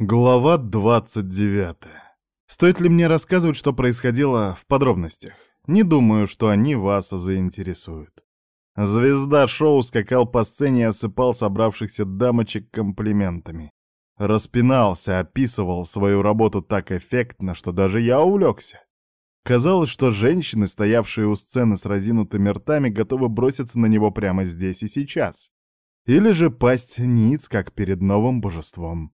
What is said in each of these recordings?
Глава 29. Стоит ли мне рассказывать, что происходило в подробностях? Не думаю, что они вас заинтересуют. Звезда шоу скакал по сцене и осыпал собравшихся дамочек комплиментами. Распинался, описывал свою работу так эффектно, что даже я увлекся. Казалось, что женщины, стоявшие у сцены с разинутыми ртами, готовы броситься на него прямо здесь и сейчас. Или же пасть ниц, как перед новым божеством.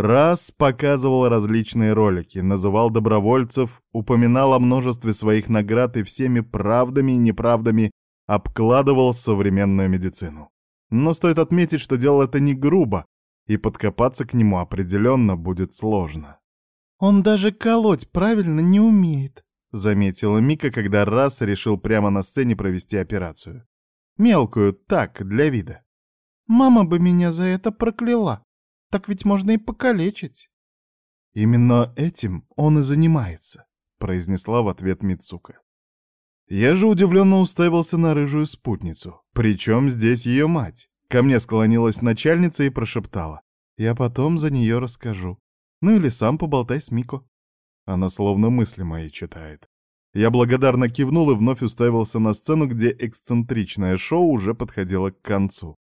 Раз показывал различные ролики, называл добровольцев, упоминал о множестве своих наград и всеми правдами и неправдами обкладывал современную медицину. Но стоит отметить, что делал это не грубо, и подкопаться к нему определенно будет сложно. «Он даже колоть правильно не умеет», — заметила Мика, когда раз решил прямо на сцене провести операцию. Мелкую, так, для вида. «Мама бы меня за это прокляла». Так ведь можно и покалечить. Именно этим он и занимается, произнесла в ответ Мицука. Я же удивленно уставился на рыжую спутницу. Причем здесь ее мать? Ко мне склонилась начальница и прошептала. Я потом за нее расскажу. Ну или сам поболтай с Мико. Она словно мысли мои читает. Я благодарно кивнул и вновь уставился на сцену, где эксцентричное шоу уже подходило к концу.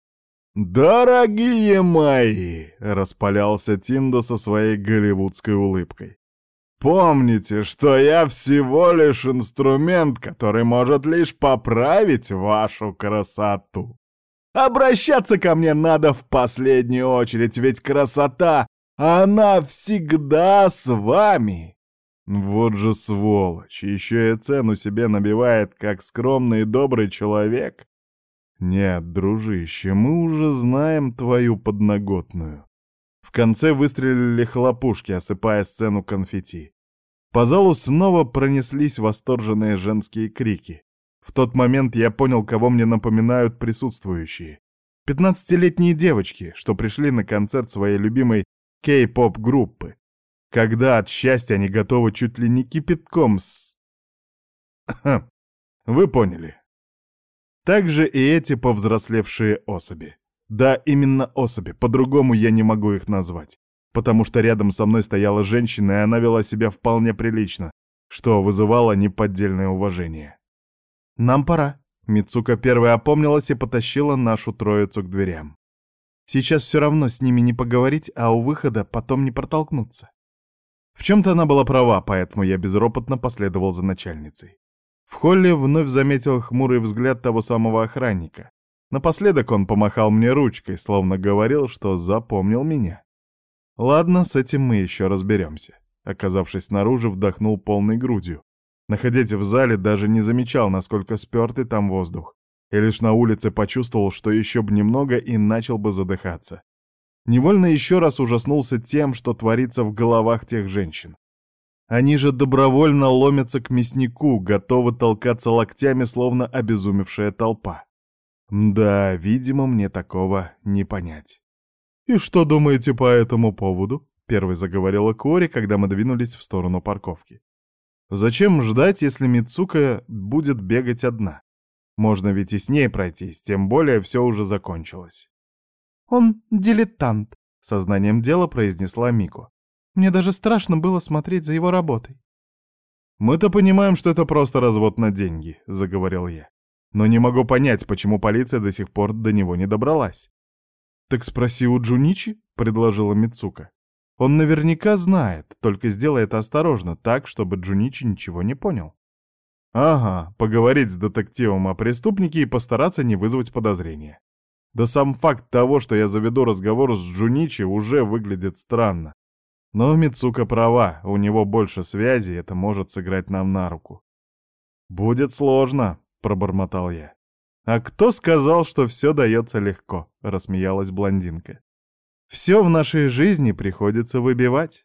«Дорогие мои!» — распалялся Тинда со своей голливудской улыбкой. «Помните, что я всего лишь инструмент, который может лишь поправить вашу красоту. Обращаться ко мне надо в последнюю очередь, ведь красота, она всегда с вами!» Вот же сволочь, еще и цену себе набивает, как скромный и добрый человек. «Нет, дружище, мы уже знаем твою подноготную». В конце выстрелили хлопушки, осыпая сцену конфетти. По залу снова пронеслись восторженные женские крики. В тот момент я понял, кого мне напоминают присутствующие. Пятнадцатилетние девочки, что пришли на концерт своей любимой кей-поп группы. Когда от счастья они готовы чуть ли не кипятком с... Вы поняли. Также и эти повзрослевшие особи. Да, именно особи, по-другому я не могу их назвать. Потому что рядом со мной стояла женщина, и она вела себя вполне прилично, что вызывало неподдельное уважение. «Нам пора», — Мицука первая опомнилась и потащила нашу троицу к дверям. «Сейчас все равно с ними не поговорить, а у выхода потом не протолкнуться». В чем-то она была права, поэтому я безропотно последовал за начальницей. В холле вновь заметил хмурый взгляд того самого охранника. Напоследок он помахал мне ручкой, словно говорил, что запомнил меня. Ладно, с этим мы еще разберемся. Оказавшись снаружи, вдохнул полной грудью. Находясь в зале, даже не замечал, насколько спертый там воздух. И лишь на улице почувствовал, что еще бы немного и начал бы задыхаться. Невольно еще раз ужаснулся тем, что творится в головах тех женщин. Они же добровольно ломятся к мяснику, готовы толкаться локтями, словно обезумевшая толпа. Да, видимо, мне такого не понять. «И что думаете по этому поводу?» — первой заговорила Кори, когда мы двинулись в сторону парковки. «Зачем ждать, если Мицука будет бегать одна? Можно ведь и с ней пройтись, тем более все уже закончилось». «Он дилетант», — сознанием дела произнесла Мико. Мне даже страшно было смотреть за его работой. «Мы-то понимаем, что это просто развод на деньги», — заговорил я. «Но не могу понять, почему полиция до сих пор до него не добралась». «Так спроси у Джуничи», — предложила Мицука. «Он наверняка знает, только сделай это осторожно, так, чтобы Джуничи ничего не понял». «Ага, поговорить с детективом о преступнике и постараться не вызвать подозрения». Да сам факт того, что я заведу разговор с Джуничи, уже выглядит странно. Но Мицука права, у него больше связи, это может сыграть нам на руку. «Будет сложно», — пробормотал я. «А кто сказал, что все дается легко?» — рассмеялась блондинка. «Все в нашей жизни приходится выбивать».